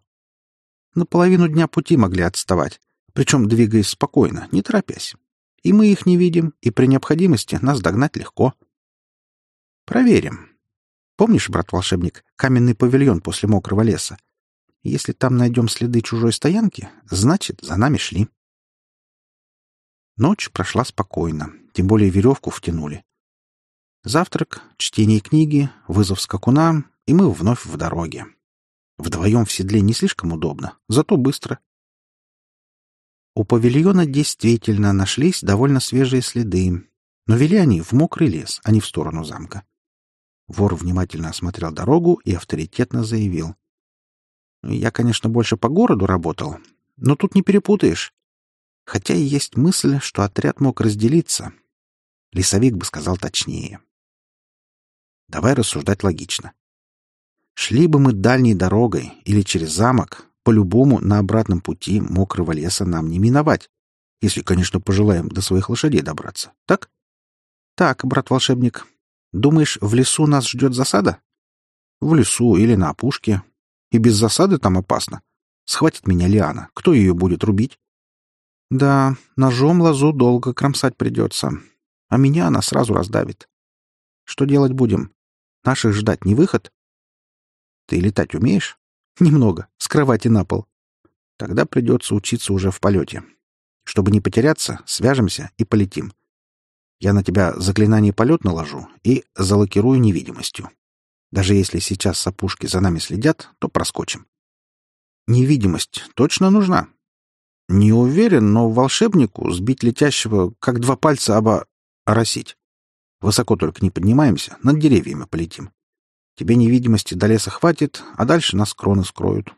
На половину дня пути могли отставать, причем двигаясь спокойно, не торопясь. И мы их не видим, и при необходимости нас догнать легко. Проверим. Помнишь, брат-волшебник, каменный павильон после мокрого леса? Если там найдем следы чужой стоянки, значит, за нами шли. Ночь прошла спокойно, тем более веревку втянули. Завтрак, чтение книги, вызов скакуна, и мы вновь в дороге. Вдвоем в седле не слишком удобно, зато быстро. У павильона действительно нашлись довольно свежие следы, но вели они в мокрый лес, а не в сторону замка. Вор внимательно осмотрел дорогу и авторитетно заявил. «Я, конечно, больше по городу работал, но тут не перепутаешь. Хотя и есть мысль, что отряд мог разделиться. Лесовик бы сказал точнее. Давай рассуждать логично. Шли бы мы дальней дорогой или через замок, по-любому на обратном пути мокрого леса нам не миновать, если, конечно, пожелаем до своих лошадей добраться. Так? Так, брат-волшебник. Думаешь, в лесу нас ждет засада? В лесу или на опушке. И без засады там опасно. Схватит меня Лиана. Кто ее будет рубить? Да, ножом лозу долго кромсать придется. А меня она сразу раздавит. Что делать будем? Наших ждать не выход? Ты летать умеешь? Немного, с кровати на пол. Тогда придется учиться уже в полете. Чтобы не потеряться, свяжемся и полетим. Я на тебя заклинание полет наложу и залокирую невидимостью. Даже если сейчас с опушки за нами следят, то проскочим. Невидимость точно нужна. Не уверен, но волшебнику сбить летящего, как два пальца оба оросить. Высоко только не поднимаемся, над деревьями полетим. Тебе невидимости до леса хватит, а дальше нас кроны скроют.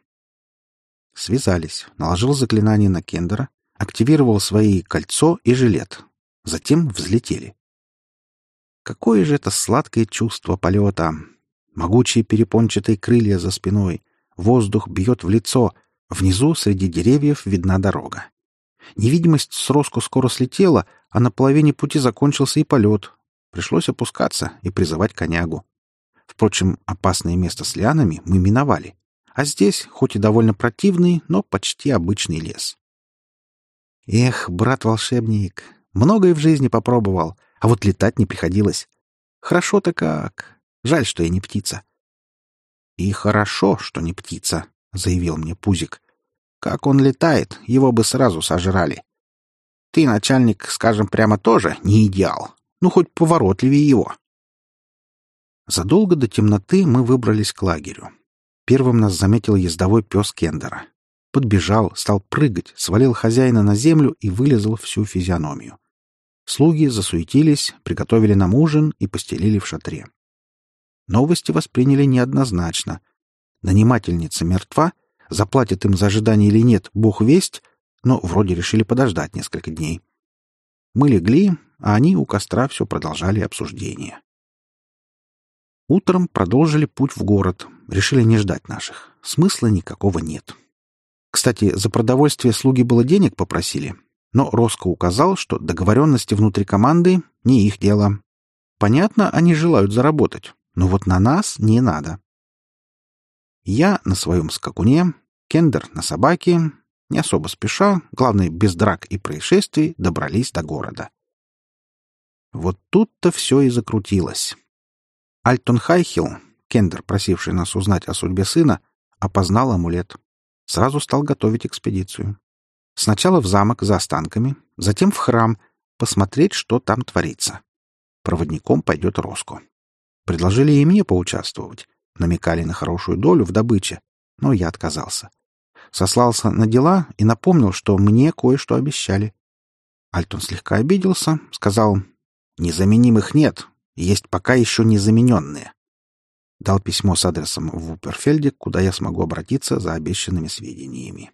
Связались, наложил заклинание на Кендера, активировал свои кольцо и жилет. Затем взлетели. Какое же это сладкое чувство полета! Могучие перепончатые крылья за спиной, воздух бьет в лицо, внизу среди деревьев видна дорога. Невидимость с Роску скоро слетела, а на половине пути закончился и полет. Пришлось опускаться и призывать конягу. Впрочем, опасное место с лианами мы миновали. А здесь, хоть и довольно противный, но почти обычный лес. Эх, брат-волшебник, многое в жизни попробовал, а вот летать не приходилось. Хорошо-то как. Жаль, что я не птица. И хорошо, что не птица, заявил мне Пузик. Как он летает, его бы сразу сожрали. Ты, начальник, скажем прямо, тоже не идеал. Ну, хоть поворотливее его. Задолго до темноты мы выбрались к лагерю. Первым нас заметил ездовой пес Кендера. Подбежал, стал прыгать, свалил хозяина на землю и вылезал всю физиономию. Слуги засуетились, приготовили нам ужин и постелили в шатре. Новости восприняли неоднозначно. Нанимательница мертва, заплатит им за ожидание или нет, бог весть, но вроде решили подождать несколько дней. Мы легли, а они у костра все продолжали обсуждение. Утром продолжили путь в город. Решили не ждать наших. Смысла никакого нет. Кстати, за продовольствие слуги было денег попросили, но Роско указал, что договоренности внутри команды — не их дело. Понятно, они желают заработать, но вот на нас не надо. Я на своем скакуне, Кендер на собаке, не особо спеша, главное, без драк и происшествий, добрались до города. Вот тут-то все и закрутилось. Альтон Хайхилл, Кендер, просивший нас узнать о судьбе сына, опознал амулет. Сразу стал готовить экспедицию. Сначала в замок за останками, затем в храм, посмотреть, что там творится. Проводником пойдет Роско. Предложили и мне поучаствовать. Намекали на хорошую долю в добыче, но я отказался. Сослался на дела и напомнил, что мне кое-что обещали. Альтон слегка обиделся, сказал, «Незаменимых нет, есть пока еще незамененные». Дал письмо с адресом в Уперфельде, куда я смогу обратиться за обещанными сведениями.